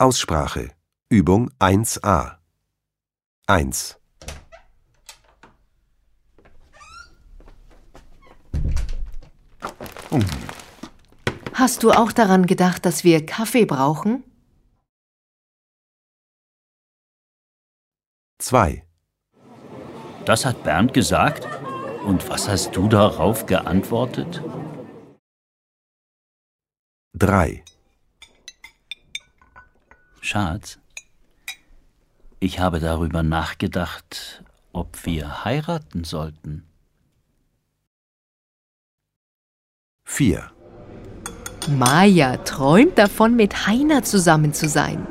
Aussprache Übung 1a 1 Hast du auch daran gedacht, dass wir Kaffee brauchen? 2 Das hat Bernd gesagt? Und was hast du darauf geantwortet? 3 Schatz, ich habe darüber nachgedacht, ob wir heiraten sollten. 4 Maja träumt davon, mit Heiner zusammen zu sein.